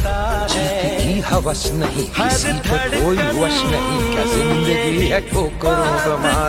की हवस नहीं किसी पे कोई वश नहीं क्या ज़िंदगी है ठोकरों का